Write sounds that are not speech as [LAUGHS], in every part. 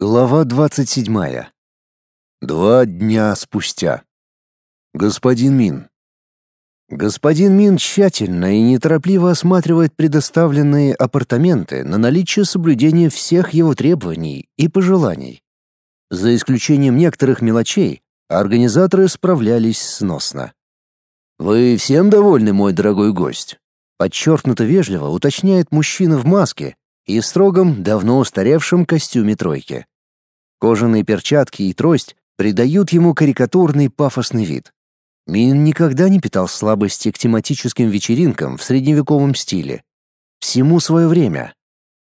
Глава двадцать седьмая. Два дня спустя. Господин Мин. Господин Мин тщательно и неторопливо осматривает предоставленные апартаменты на наличие соблюдения всех его требований и пожеланий. За исключением некоторых мелочей, организаторы справлялись сносно. «Вы всем довольны, мой дорогой гость?» Подчеркнуто вежливо уточняет мужчина в маске и строгом, давно устаревшем костюме тройки. Кожаные перчатки и трость придают ему карикатурный пафосный вид. Мин никогда не питал слабости к тематическим вечеринкам в средневековом стиле. Всему свое время.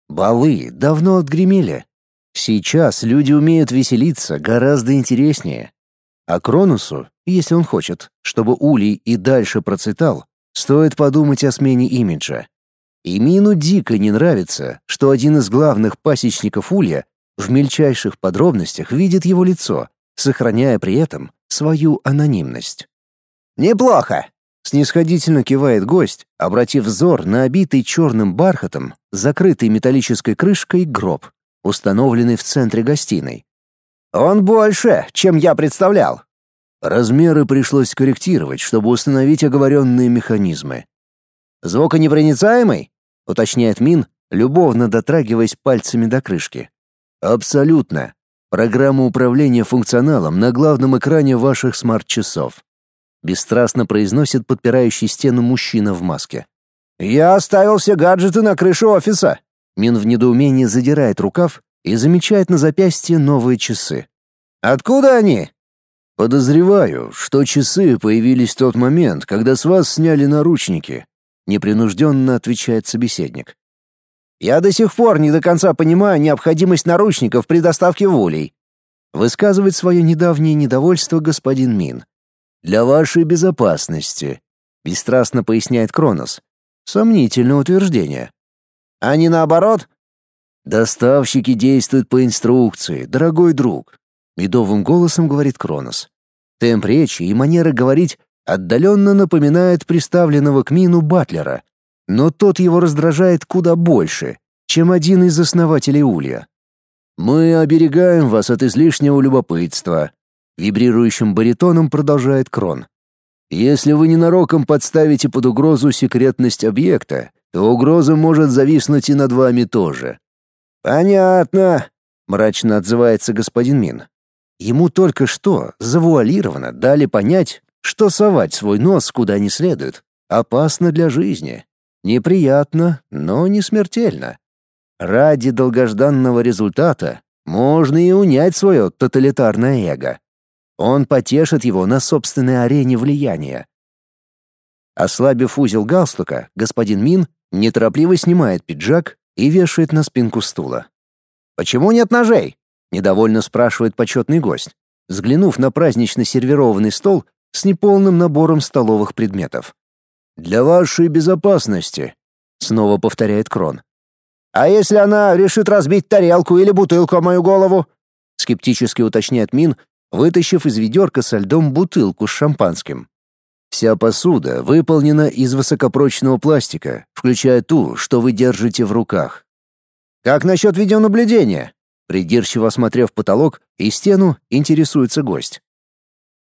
Балы давно отгремели. Сейчас люди умеют веселиться гораздо интереснее. А Кронусу, если он хочет, чтобы Улей и дальше процветал, стоит подумать о смене имиджа. И Мину дико не нравится, что один из главных пасечников Улья в мельчайших подробностях видит его лицо, сохраняя при этом свою анонимность. «Неплохо!» — снисходительно кивает гость, обратив взор на обитый черным бархатом, закрытый металлической крышкой гроб, установленный в центре гостиной. «Он больше, чем я представлял!» Размеры пришлось корректировать, чтобы установить оговоренные механизмы. «Звуконепроницаемый?» — уточняет Мин, любовно дотрагиваясь пальцами до крышки. «Абсолютно. Программа управления функционалом на главном экране ваших смарт-часов. Бесстрастно произносит подпирающий стену мужчина в маске. Я оставил все гаджеты на крыше офиса. Мин в недоумении задирает рукав и замечает на запястье новые часы. Откуда они? Подозреваю, что часы появились в тот момент, когда с вас сняли наручники, непринужденно отвечает собеседник. Я до сих пор не до конца понимаю необходимость наручников при доставке волей. Высказывает свое недавнее недовольство господин Мин. Для вашей безопасности, бесстрастно поясняет Кронос. Сомнительное утверждение. А не наоборот? Доставщики действуют по инструкции, дорогой друг, медовым голосом говорит Кронос. Темп речи и манера говорить отдаленно напоминает приставленного к Мину Батлера, но тот его раздражает куда больше, чем один из основателей Улья. «Мы оберегаем вас от излишнего любопытства», — вибрирующим баритоном продолжает Крон. «Если вы ненароком подставите под угрозу секретность объекта, то угроза может зависнуть и над вами тоже». «Понятно», — мрачно отзывается господин Мин. Ему только что завуалированно дали понять, что совать свой нос куда не следует опасно для жизни. Неприятно, но не смертельно. Ради долгожданного результата можно и унять свое тоталитарное эго. Он потешит его на собственной арене влияния. Ослабив узел галстука, господин Мин неторопливо снимает пиджак и вешает на спинку стула. «Почему нет ножей?» — недовольно спрашивает почетный гость, взглянув на празднично сервированный стол с неполным набором столовых предметов. «Для вашей безопасности», — снова повторяет Крон. «А если она решит разбить тарелку или бутылку о мою голову?» — скептически уточняет Мин, вытащив из ведерка со льдом бутылку с шампанским. Вся посуда выполнена из высокопрочного пластика, включая ту, что вы держите в руках. «Как насчет видеонаблюдения?» Придирчиво осмотрев потолок и стену, интересуется гость.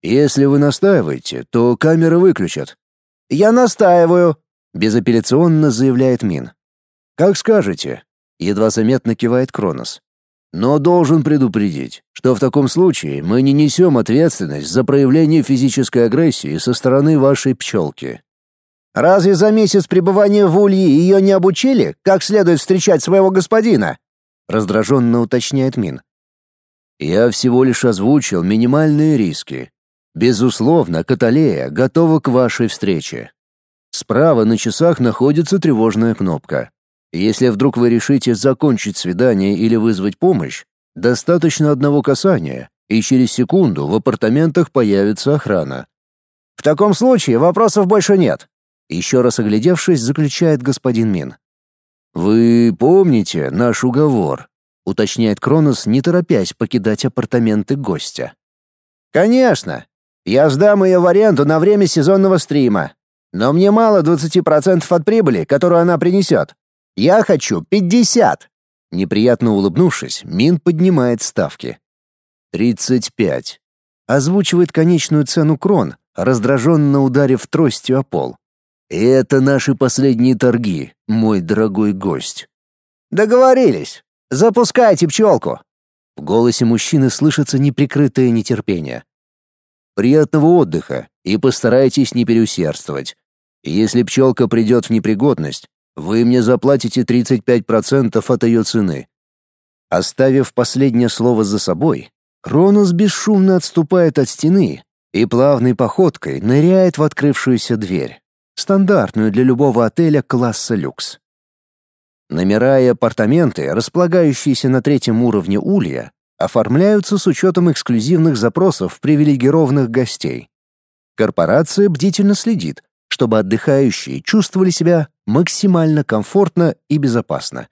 «Если вы настаиваете, то камеры выключат», я настаиваю, безапелляционно заявляет Мин. Как скажете, едва заметно кивает Кронос. Но должен предупредить, что в таком случае мы не несем ответственность за проявление физической агрессии со стороны вашей пчелки. Разве за месяц пребывания в Улье ее не обучили, как следует встречать своего господина? Раздраженно уточняет Мин. Я всего лишь озвучил минимальные риски, Безусловно, Каталея готова к вашей встрече. Справа на часах находится тревожная кнопка. Если вдруг вы решите закончить свидание или вызвать помощь, достаточно одного касания, и через секунду в апартаментах появится охрана. В таком случае вопросов больше нет. Еще раз оглядевшись, заключает господин Мин. Вы помните наш уговор? уточняет Кронос, не торопясь покидать апартаменты гостя. Конечно, я сдам ее в аренду на время сезонного стрима. Но мне мало 20% от прибыли, которую она принесет. Я хочу 50. Неприятно улыбнувшись, Мин поднимает ставки. «Тридцать пять». Озвучивает конечную цену крон, раздраженно ударив тростью о пол. «Это наши последние торги, мой дорогой гость». «Договорились. Запускайте пчелку». В голосе мужчины слышится неприкрытое нетерпение. «Приятного отдыха и постарайтесь не переусердствовать. Если пчелка придет в непригодность, вы мне заплатите 35% от ее цены». Оставив последнее слово за собой, Кронос бесшумно отступает от стены и плавной походкой ныряет в открывшуюся дверь, стандартную для любого отеля класса люкс. Номера и апартаменты, располагающиеся на третьем уровне улья, оформляются с учетом эксклюзивных запросов привилегированных гостей. Корпорация бдительно следит, чтобы отдыхающие чувствовали себя максимально комфортно и безопасно.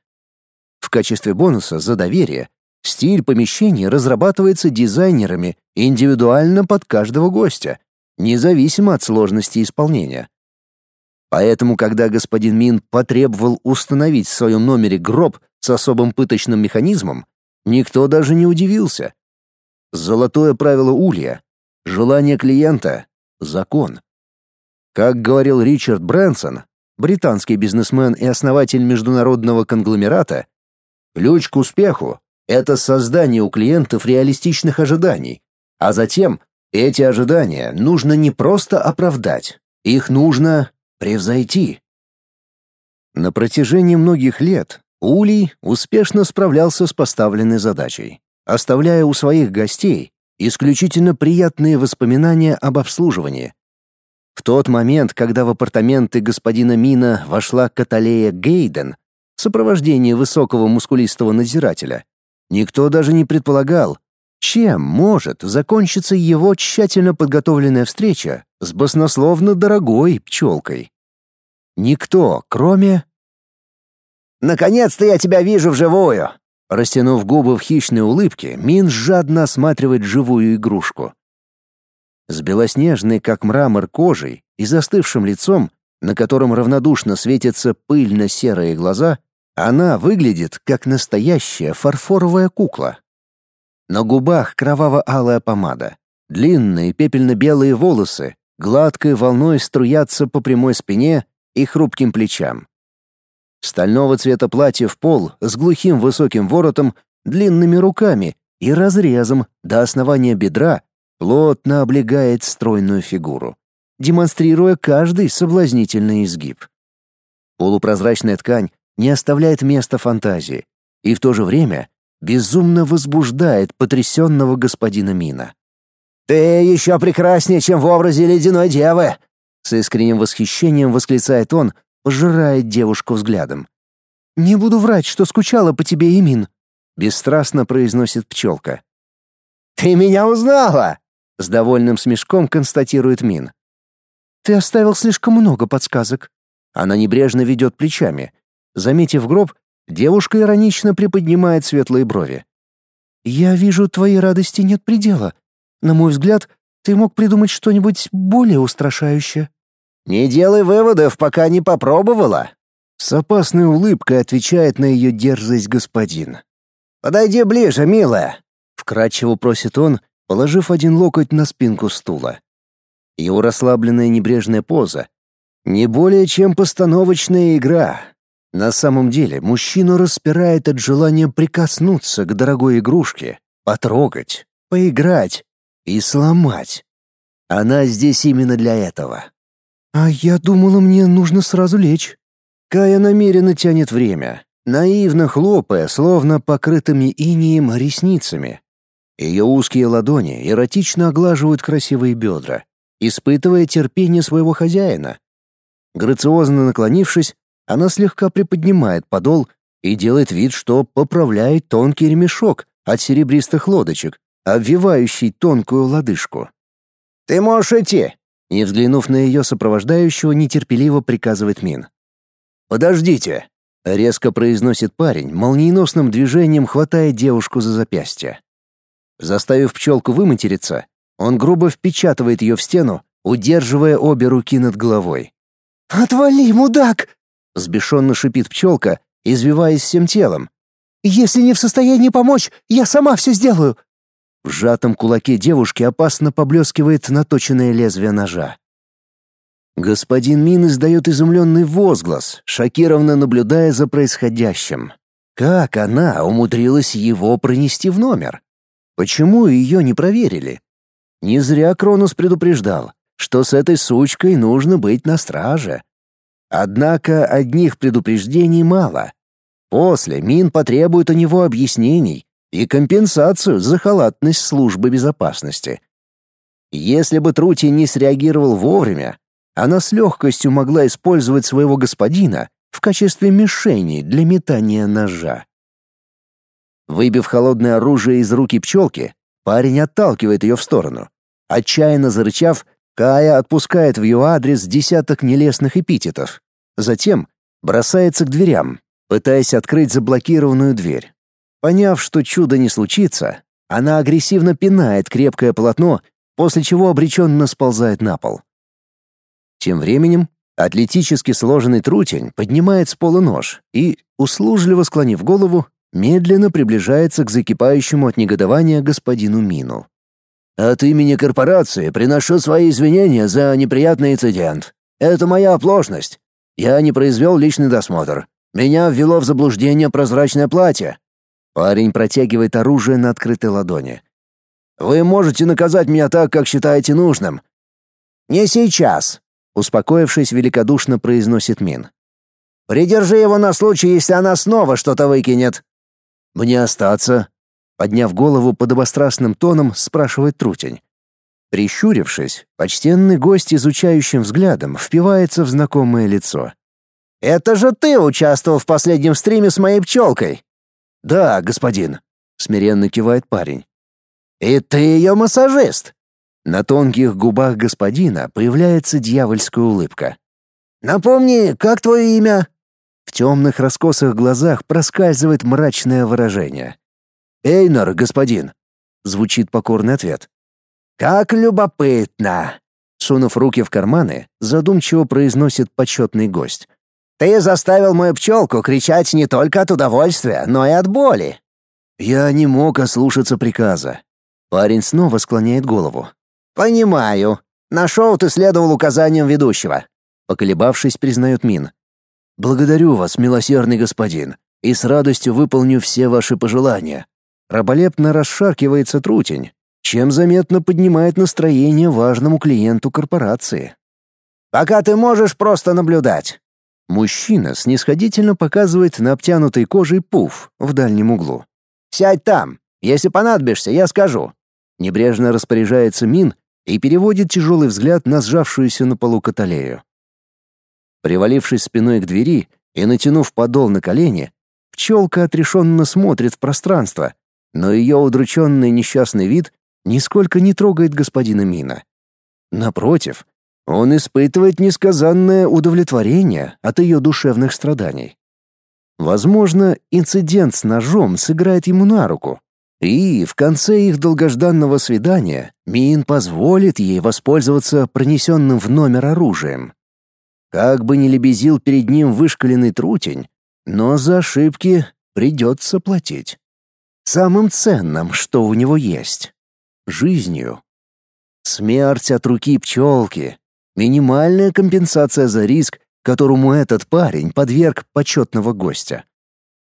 В качестве бонуса за доверие стиль помещений разрабатывается дизайнерами индивидуально под каждого гостя, независимо от сложности исполнения. Поэтому, когда господин Мин потребовал установить в своем номере гроб с особым пыточным механизмом, никто даже не удивился. Золотое правило Улья — желание клиента — закон. Как говорил Ричард Брэнсон, британский бизнесмен и основатель международного конгломерата, ключ к успеху — это создание у клиентов реалистичных ожиданий, а затем эти ожидания нужно не просто оправдать, их нужно превзойти. На протяжении многих лет Улей успешно справлялся с поставленной задачей, оставляя у своих гостей исключительно приятные воспоминания об обслуживании, в тот момент, когда в апартаменты господина Мина вошла Каталея Гейден в сопровождении высокого мускулистого надзирателя, никто даже не предполагал, чем может закончиться его тщательно подготовленная встреча с баснословно дорогой пчелкой. Никто, кроме... «Наконец-то я тебя вижу вживую!» Растянув губы в хищной улыбке, Мин жадно осматривает живую игрушку. С белоснежной, как мрамор, кожей и застывшим лицом, на котором равнодушно светятся пыльно-серые глаза, она выглядит как настоящая фарфоровая кукла. На губах кроваво-алая помада, длинные пепельно-белые волосы гладкой волной струятся по прямой спине и хрупким плечам. Стального цвета платье в пол с глухим высоким воротом, длинными руками и разрезом до основания бедра плотно облегает стройную фигуру, демонстрируя каждый соблазнительный изгиб. Полупрозрачная ткань не оставляет места фантазии и в то же время безумно возбуждает потрясенного господина Мина. «Ты еще прекраснее, чем в образе ледяной девы!» С искренним восхищением восклицает он, пожирая девушку взглядом. «Не буду врать, что скучала по тебе, Имин», — бесстрастно произносит пчелка. «Ты меня узнала!» С довольным смешком констатирует Мин. Ты оставил слишком много подсказок. Она небрежно ведет плечами. Заметив гроб, девушка иронично приподнимает светлые брови. Я вижу, твоей радости нет предела. На мой взгляд, ты мог придумать что-нибудь более устрашающее. Не делай выводов, пока не попробовала. С опасной улыбкой отвечает на ее дерзость господин. Подойди ближе, милая, вкрадчиво просит он, положив один локоть на спинку стула. Его расслабленная небрежная поза не более чем постановочная игра. На самом деле, мужчину распирает от желания прикоснуться к дорогой игрушке, потрогать, поиграть и сломать. Она здесь именно для этого. А я думала, мне нужно сразу лечь. Кая намеренно тянет время, наивно хлопая, словно покрытыми инеем ресницами, ее узкие ладони эротично оглаживают красивые бедра, испытывая терпение своего хозяина. Грациозно наклонившись, она слегка приподнимает подол и делает вид, что поправляет тонкий ремешок от серебристых лодочек, обвивающий тонкую лодыжку. «Ты можешь идти!» Не взглянув на ее сопровождающего, нетерпеливо приказывает Мин. «Подождите!» — резко произносит парень, молниеносным движением хватая девушку за запястье. Заставив пчелку выматериться, он грубо впечатывает ее в стену, удерживая обе руки над головой. «Отвали, мудак!» — сбешенно шипит пчелка, извиваясь всем телом. Если не в состоянии помочь, я сама все сделаю!» В сжатом кулаке девушки опасно поблескивает наточенное лезвие ножа. Господин Мин издает изумленный возглас, шокированно наблюдая за происходящим. Как она умудрилась его пронести в номер? Почему ее не проверили? Не зря Кронус предупреждал, что с этой сучкой нужно быть на страже. Однако одних предупреждений мало. После Мин потребует у него объяснений и компенсацию за халатность службы безопасности. Если бы Трути не среагировал вовремя, она с легкостью могла использовать своего господина в качестве мишени для метания ножа. Выбив холодное оружие из руки пчелки, парень отталкивает ее в сторону. Отчаянно зарычав, Кая отпускает в ее адрес десяток нелестных эпитетов. Затем бросается к дверям, пытаясь открыть заблокированную дверь. Поняв, что чудо не случится, она агрессивно пинает крепкое полотно, после чего обреченно сползает на пол. Тем временем атлетически сложенный трутень поднимает с пола нож и, услужливо склонив голову, медленно приближается к закипающему от негодования господину Мину. «От имени корпорации приношу свои извинения за неприятный инцидент. Это моя оплошность. Я не произвел личный досмотр. Меня ввело в заблуждение прозрачное платье». Парень протягивает оружие на открытой ладони. «Вы можете наказать меня так, как считаете нужным». «Не сейчас», Успокоившись, великодушно произносит Мин. «Придержи его на случай, если она снова что-то выкинет». «Мне остаться?» Подняв голову подобострастным тоном, спрашивает Трутень. Прищурившись, почтенный гость изучающим взглядом впивается в знакомое лицо. «Это же ты участвовал в последнем стриме с моей пчелкой!» «Да, господин», — смиренно кивает парень. «И ты ее массажист!» На тонких губах господина появляется дьявольская улыбка. «Напомни, как твое имя?» В темных раскосых глазах проскальзывает мрачное выражение. «Эйнар, господин», — звучит покорный ответ. «Как любопытно!» Сунув руки в карманы, задумчиво произносит почетный гость. «Ты заставил мою пчелку кричать не только от удовольствия, но и от боли». «Я не мог ослушаться приказа». Парень снова склоняет голову. «Понимаю. На шоу ты следовал указаниям ведущего», — поколебавшись, признает Мин. «Благодарю вас, милосердный господин, и с радостью выполню все ваши пожелания». Раболепно расшаркивается трутень, чем заметно поднимает настроение важному клиенту корпорации. «Пока ты можешь просто наблюдать». Мужчина снисходительно показывает на обтянутой кожей пуф в дальнем углу. «Сядь там. Если понадобишься, я скажу». Небрежно распоряжается Мин и переводит тяжелый взгляд на сжавшуюся на полу каталею. Привалившись спиной к двери и натянув подол на колени, пчелка отрешенно смотрит в пространство, но ее удрученный несчастный вид нисколько не трогает господина Мина. Напротив, он испытывает несказанное удовлетворение от ее душевных страданий. Возможно, инцидент с ножом сыграет ему на руку, и в конце их долгожданного свидания Мин позволит ей воспользоваться пронесенным в номер оружием. Как бы ни лебезил перед ним вышкаленный трутень, но за ошибки придется платить. Самым ценным, что у него есть — жизнью. Смерть от руки пчелки — минимальная компенсация за риск, которому этот парень подверг почетного гостя.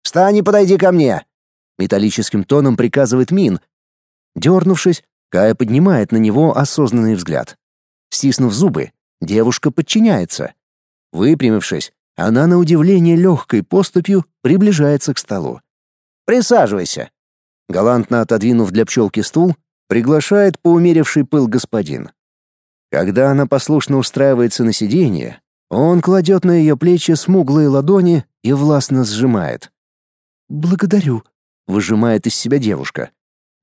«Встань и подойди ко мне!» металлическим тоном приказывает Мин. Дернувшись, Кая поднимает на него осознанный взгляд. Стиснув зубы, девушка подчиняется. Выпрямившись, она на удивление легкой поступью приближается к столу. «Присаживайся!» Галантно отодвинув для пчелки стул, приглашает поумеривший пыл господин. Когда она послушно устраивается на сиденье, он кладет на ее плечи смуглые ладони и властно сжимает. «Благодарю», выжимает из себя девушка.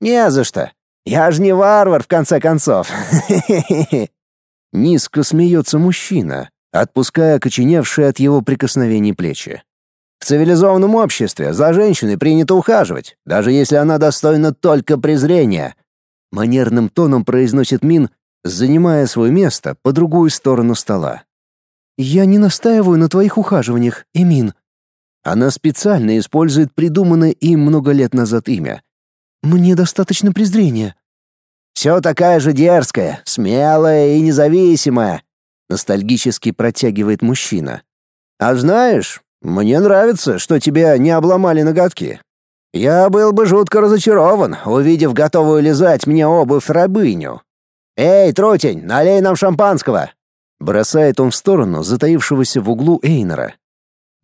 Не за что. Я же не варвар в конце концов. [LAUGHS] Низко смеется мужчина, отпуская окоченевшие от его прикосновений плечи. В цивилизованном обществе за женщиной принято ухаживать, даже если она достойна только презрения. Манерным тоном произносит Мин, занимая свое место по другую сторону стола. Я не настаиваю на твоих ухаживаниях, Эмин. Она специально использует придуманное им много лет назад имя. «Мне достаточно презрения». «Все такая же дерзкая, смелая и независимая», — ностальгически протягивает мужчина. «А знаешь, мне нравится, что тебя не обломали ноготки. Я был бы жутко разочарован, увидев готовую лизать мне обувь рабыню. Эй, трутень, налей нам шампанского!» Бросает он в сторону затаившегося в углу Эйнера.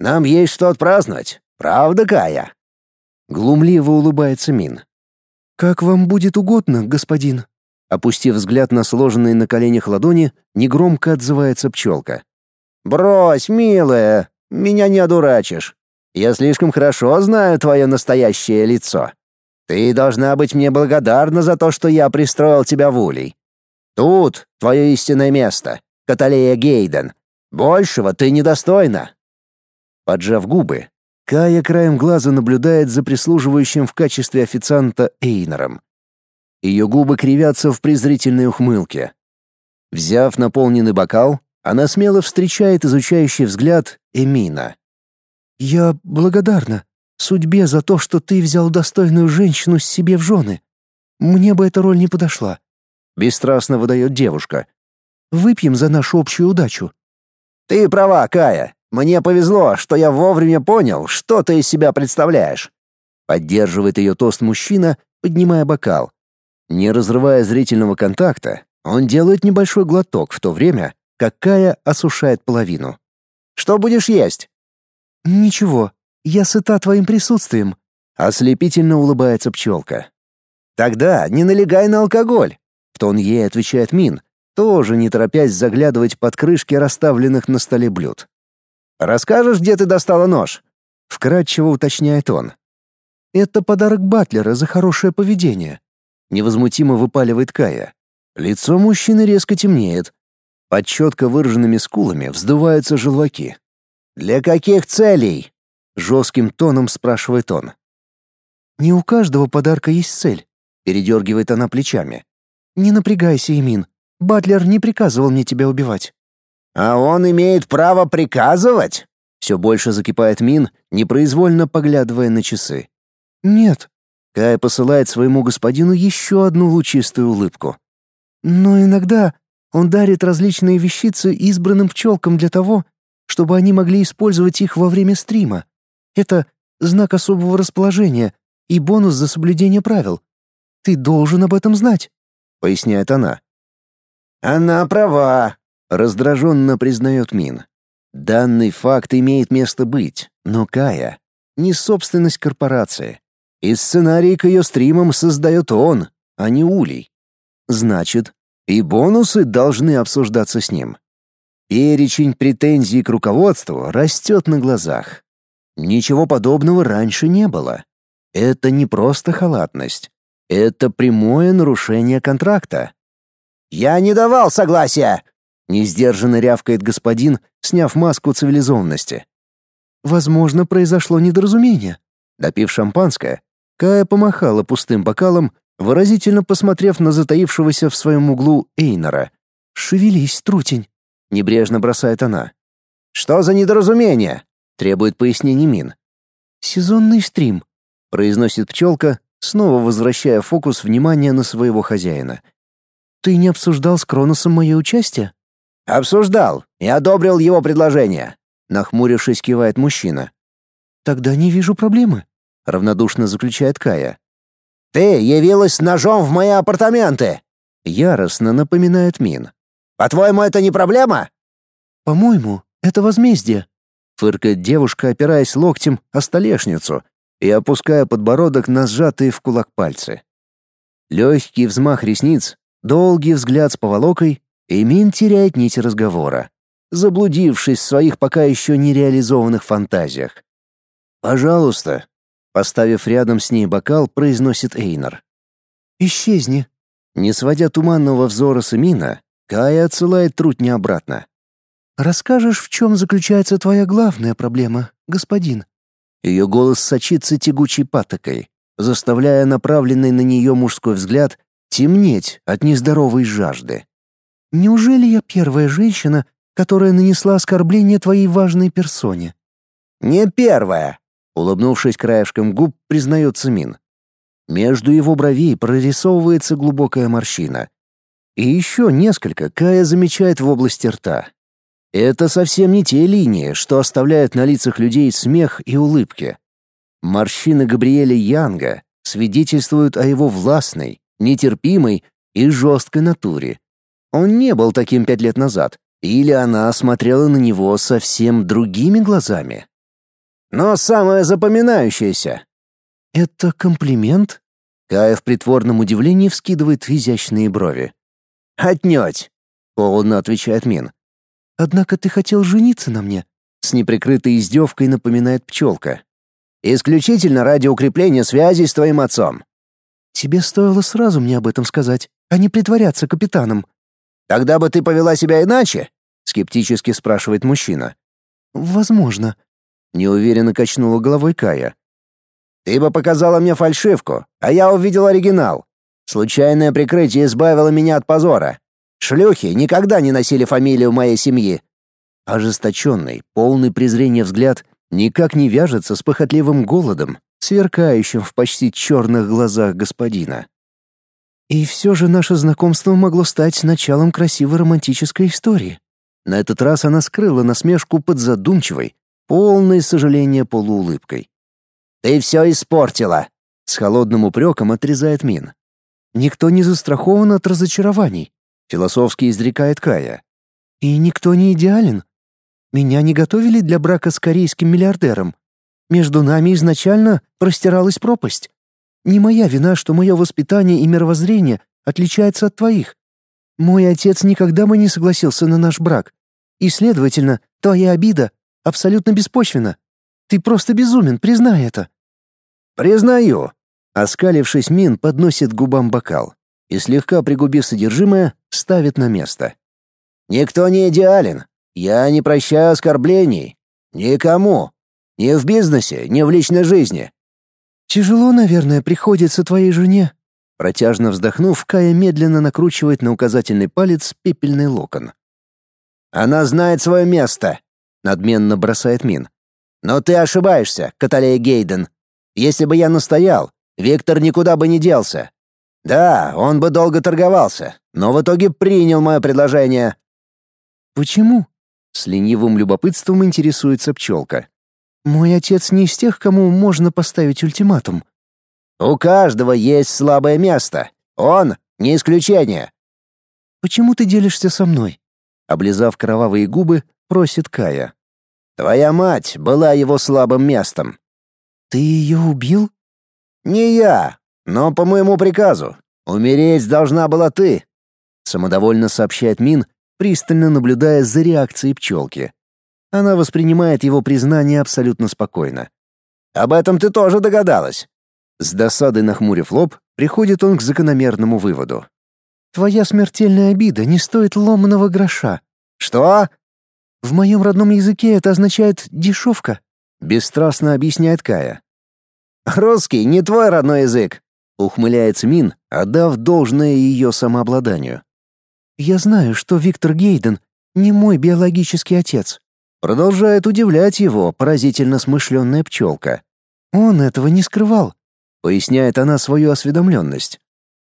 Нам есть что отпраздновать. Правда, Кая?» Глумливо улыбается Мин. «Как вам будет угодно, господин». Опустив взгляд на сложенные на коленях ладони, негромко отзывается пчелка. «Брось, милая, меня не одурачишь. Я слишком хорошо знаю твое настоящее лицо. Ты должна быть мне благодарна за то, что я пристроил тебя в улей. Тут твое истинное место, Каталея Гейден. Большего ты недостойна. Поджав губы, Кая краем глаза наблюдает за прислуживающим в качестве официанта Эйнером. Ее губы кривятся в презрительной ухмылке. Взяв наполненный бокал, она смело встречает изучающий взгляд Эмина. «Я благодарна судьбе за то, что ты взял достойную женщину себе в жены. Мне бы эта роль не подошла», — бесстрастно выдает девушка. «Выпьем за нашу общую удачу». «Ты права, Кая. Мне повезло, что я вовремя понял, что ты из себя представляешь. Поддерживает ее тост мужчина, поднимая бокал. Не разрывая зрительного контакта, он делает небольшой глоток в то время, как Кая осушает половину. Что будешь есть? Ничего, я сыта твоим присутствием. Ослепительно улыбается пчелка. Тогда не налегай на алкоголь. В тон ей отвечает Мин, тоже не торопясь заглядывать под крышки расставленных на столе блюд. Расскажешь, где ты достала нож?» — вкратчиво уточняет он. «Это подарок Батлера за хорошее поведение», — невозмутимо выпаливает Кая. Лицо мужчины резко темнеет. Под четко выраженными скулами вздуваются желваки. «Для каких целей?» — жестким тоном спрашивает он. «Не у каждого подарка есть цель», — передергивает она плечами. «Не напрягайся, Имин. Батлер не приказывал мне тебя убивать». «А он имеет право приказывать?» Все больше закипает Мин, непроизвольно поглядывая на часы. «Нет». Кай посылает своему господину еще одну лучистую улыбку. «Но иногда он дарит различные вещицы избранным пчелкам для того, чтобы они могли использовать их во время стрима. Это знак особого расположения и бонус за соблюдение правил. Ты должен об этом знать», — поясняет она. «Она права», Раздраженно признает Мин. Данный факт имеет место быть, но Кая — не собственность корпорации. И сценарий к ее стримам создает он, а не Улей. Значит, и бонусы должны обсуждаться с ним. Перечень претензий к руководству растет на глазах. Ничего подобного раньше не было. Это не просто халатность. Это прямое нарушение контракта. «Я не давал согласия!» Несдержанно рявкает господин, сняв маску цивилизованности. Возможно, произошло недоразумение. Допив шампанское, Кая помахала пустым бокалом, выразительно посмотрев на затаившегося в своем углу Эйнора. «Шевелись, трутень!» — небрежно бросает она. «Что за недоразумение?» — требует пояснений Мин. «Сезонный стрим», — произносит пчелка, снова возвращая фокус внимания на своего хозяина. «Ты не обсуждал с Кроносом мое участие?» «Обсуждал и одобрил его предложение», — нахмурившись, кивает мужчина. «Тогда не вижу проблемы», — равнодушно заключает Кая. «Ты явилась с ножом в мои апартаменты!» — яростно напоминает Мин. «По-твоему, это не проблема?» «По-моему, это возмездие», — фыркает девушка, опираясь локтем о столешницу и опуская подбородок на сжатые в кулак пальцы. Легкий взмах ресниц, долгий взгляд с поволокой Эмин теряет нить разговора, заблудившись в своих пока еще нереализованных фантазиях. «Пожалуйста», — поставив рядом с ней бокал, произносит Эйнар. «Исчезни». Не сводя туманного взора с Эмина, Кая отсылает трутня обратно. «Расскажешь, в чем заключается твоя главная проблема, господин?» Ее голос сочится тягучей патокой, заставляя направленный на нее мужской взгляд темнеть от нездоровой жажды. Неужели я первая женщина, которая нанесла оскорбление твоей важной персоне? Не первая, улыбнувшись краешком губ, признается Мин. Между его бровей прорисовывается глубокая морщина. И еще несколько Кая замечает в области рта. Это совсем не те линии, что оставляют на лицах людей смех и улыбки. Морщины Габриэля Янга свидетельствуют о его властной, нетерпимой и жесткой натуре. Он не был таким пять лет назад, или она смотрела на него совсем другими глазами. Но самое запоминающееся. Это комплимент? Кая в притворном удивлении вскидывает изящные брови. Отнюдь, холодно отвечает Мин. Однако ты хотел жениться на мне, с неприкрытой издевкой напоминает пчелка. Исключительно ради укрепления связей с твоим отцом. Тебе стоило сразу мне об этом сказать, а не притворяться капитаном. Тогда бы ты повела себя иначе? скептически спрашивает мужчина. Возможно, неуверенно качнула головой Кая. Ты бы показала мне фальшивку, а я увидел оригинал. Случайное прикрытие избавило меня от позора. Шлюхи никогда не носили фамилию моей семьи. Ожесточенный, полный презрения взгляд никак не вяжется с похотливым голодом, сверкающим в почти черных глазах господина. И все же наше знакомство могло стать началом красивой романтической истории. На этот раз она скрыла насмешку под задумчивой, полной сожаления полуулыбкой. «Ты все испортила!» — с холодным упреком отрезает Мин. «Никто не застрахован от разочарований философски изрекает Кая. И никто не идеален. Меня не готовили для брака с корейским миллиардером. Между нами изначально простиралась пропасть. Не моя вина, что мое воспитание и мировоззрение отличается от твоих. Мой отец никогда бы не согласился на наш брак. И, следовательно, твоя обида абсолютно беспочвена. Ты просто безумен, признай это. Признаю. Оскалившись, Мин подносит к губам бокал и, слегка пригубив содержимое, ставит на место. «Никто не идеален. Я не прощаю оскорблений. Никому. Ни в бизнесе, ни в личной жизни». «Тяжело, наверное, приходится твоей жене». Протяжно вздохнув, Кая медленно накручивает на указательный палец пепельный локон. «Она знает свое место», — надменно бросает Мин. «Но ты ошибаешься, Каталея Гейден. Если бы я настоял, Виктор никуда бы не делся. Да, он бы долго торговался, но в итоге принял мое предложение. Почему? С ленивым любопытством интересуется пчелка. Мой отец не из тех, кому можно поставить ультиматум. У каждого есть слабое место. Он не исключение. Почему ты делишься со мной? Облизав кровавые губы, просит Кая. Твоя мать была его слабым местом. Ты ее убил? Не я, но по моему приказу. Умереть должна была ты, самодовольно сообщает Мин, пристально наблюдая за реакцией пчелки. Она воспринимает его признание абсолютно спокойно. Об этом ты тоже догадалась. С досадой нахмурив лоб, приходит он к закономерному выводу. Твоя смертельная обида не стоит ломаного гроша. Что? В моем родном языке это означает дешевка. Бесстрастно объясняет Кая. Русский не твой родной язык ухмыляется Мин, отдав должное ее самообладанию. Я знаю, что Виктор Гейден не мой биологический отец. Продолжает удивлять его поразительно смышленная пчелка. Он этого не скрывал. Поясняет она свою осведомленность.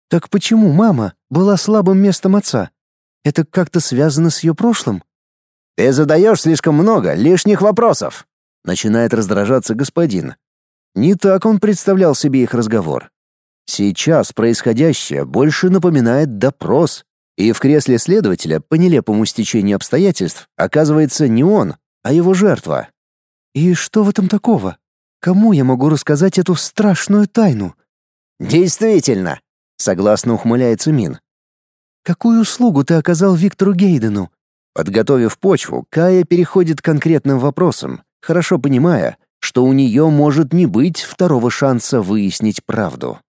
Так почему мама была слабым местом отца? Это как-то связано с ее прошлым? Ты задаешь слишком много лишних вопросов. Начинает раздражаться господин. Не так он представлял себе их разговор. Сейчас происходящее больше напоминает допрос, и в кресле следователя по нелепому стечению обстоятельств оказывается не он, а его жертва. И что в этом такого? Кому я могу рассказать эту страшную тайну? Действительно, согласно ухмыляется Мин. Какую услугу ты оказал Виктору Гейдену? Подготовив почву, Кая переходит к конкретным вопросам, хорошо понимая, что у нее может не быть второго шанса выяснить правду.